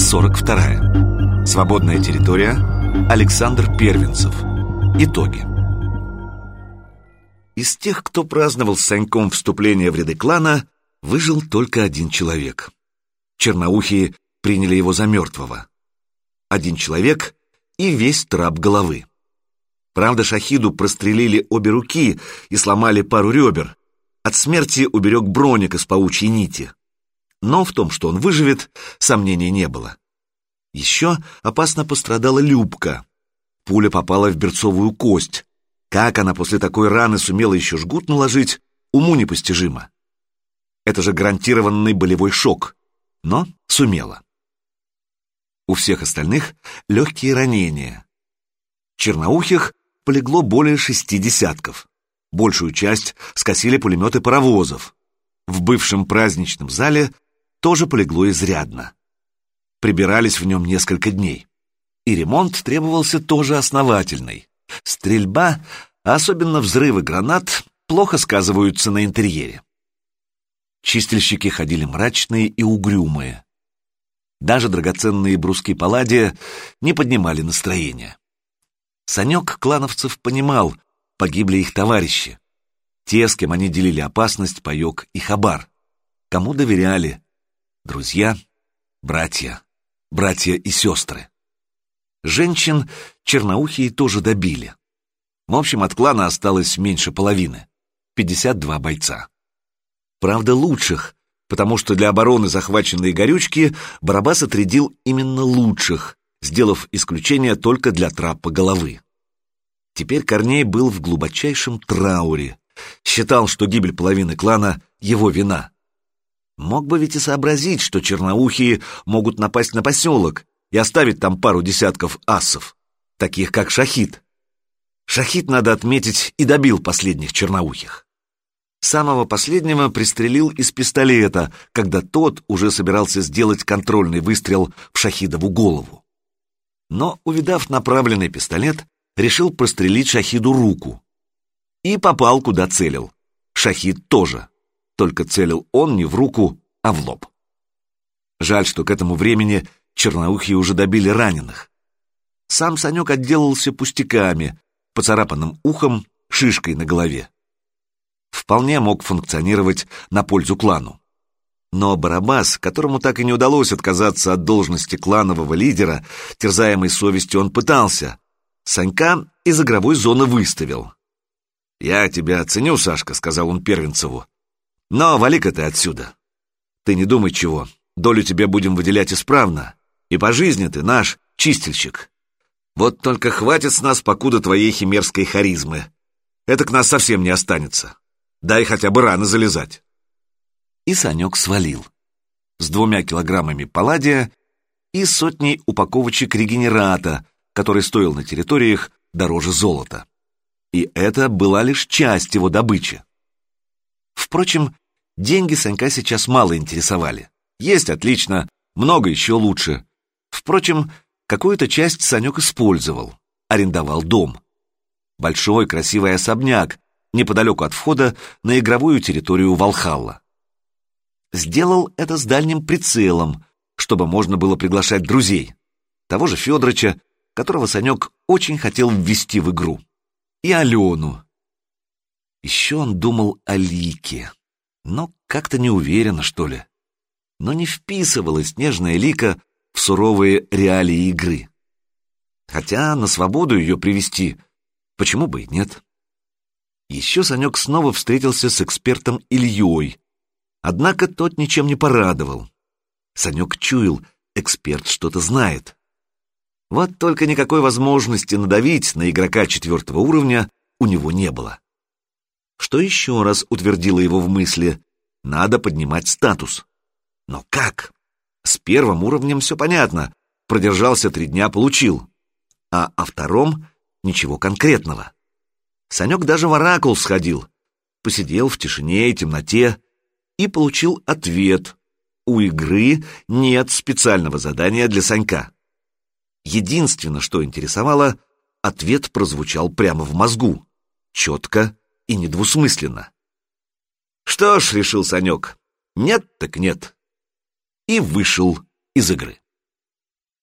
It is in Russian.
42. Свободная территория. Александр Первенцев. Итоги. Из тех, кто праздновал с Саньком вступление в ряды клана, выжил только один человек. Черноухие приняли его за мертвого. Один человек и весь трап головы. Правда, Шахиду прострелили обе руки и сломали пару ребер. От смерти уберег броник из паучьей нити. Но в том, что он выживет, сомнений не было. Еще опасно пострадала Любка. Пуля попала в берцовую кость. Как она после такой раны сумела еще жгут наложить, уму непостижимо. Это же гарантированный болевой шок. Но сумела. У всех остальных легкие ранения. Черноухих полегло более шести десятков. Большую часть скосили пулеметы паровозов. В бывшем праздничном зале тоже полегло изрядно. Прибирались в нем несколько дней. И ремонт требовался тоже основательный. Стрельба, особенно взрывы гранат, плохо сказываются на интерьере. Чистильщики ходили мрачные и угрюмые. Даже драгоценные бруски палладия не поднимали настроение. Санек клановцев понимал, погибли их товарищи. Те, с кем они делили опасность, паек и хабар. Кому доверяли, друзья, братья, братья и сестры. Женщин черноухие тоже добили. В общем, от клана осталось меньше половины — 52 бойца. Правда, лучших, потому что для обороны захваченной горючки Барабас отрядил именно лучших, сделав исключение только для трапа головы. Теперь Корней был в глубочайшем трауре, считал, что гибель половины клана — его вина. Мог бы ведь и сообразить, что черноухие могут напасть на поселок и оставить там пару десятков асов, таких как Шахид. Шахид, надо отметить, и добил последних черноухих. Самого последнего пристрелил из пистолета, когда тот уже собирался сделать контрольный выстрел в Шахидову голову. Но, увидав направленный пистолет, решил прострелить Шахиду руку. И попал, куда целил. Шахид тоже только целил он не в руку, а в лоб. Жаль, что к этому времени черноухие уже добили раненых. Сам Санек отделался пустяками, поцарапанным ухом, шишкой на голове. Вполне мог функционировать на пользу клану. Но Барабас, которому так и не удалось отказаться от должности кланового лидера, терзаемой совестью он пытался, Санька из игровой зоны выставил. «Я тебя оценю, Сашка», — сказал он Первенцеву. Но вали-ка ты отсюда. Ты не думай чего, долю тебе будем выделять исправно, и по жизни ты наш чистильщик. Вот только хватит с нас покуда твоей химерской харизмы. Это к нас совсем не останется. Дай хотя бы рано залезать. И Санек свалил. С двумя килограммами палладия и сотней упаковочек регенерата, который стоил на территориях дороже золота. И это была лишь часть его добычи. Впрочем, деньги Санька сейчас мало интересовали. Есть отлично, много еще лучше. Впрочем, какую-то часть Санек использовал, арендовал дом. Большой красивый особняк, неподалеку от входа на игровую территорию Валхалла. Сделал это с дальним прицелом, чтобы можно было приглашать друзей. Того же Федорыча, которого Санек очень хотел ввести в игру. И Алену, еще он думал о Лике, но как-то неуверенно, что ли. Но не вписывалась нежная Лика в суровые реалии игры. Хотя на свободу ее привести, почему бы и нет. Еще Санек снова встретился с экспертом Ильей, однако тот ничем не порадовал. Санек чуял, эксперт что-то знает. Вот только никакой возможности надавить на игрока четвертого уровня у него не было что еще раз утвердило его в мысли. Надо поднимать статус. Но как? С первым уровнем все понятно. Продержался три дня, получил. А о втором ничего конкретного. Санек даже в оракул сходил. Посидел в тишине и темноте и получил ответ. У игры нет специального задания для Санька. Единственное, что интересовало, ответ прозвучал прямо в мозгу. Четко и недвусмысленно. Что ж, решил Санек, нет так нет. И вышел из игры.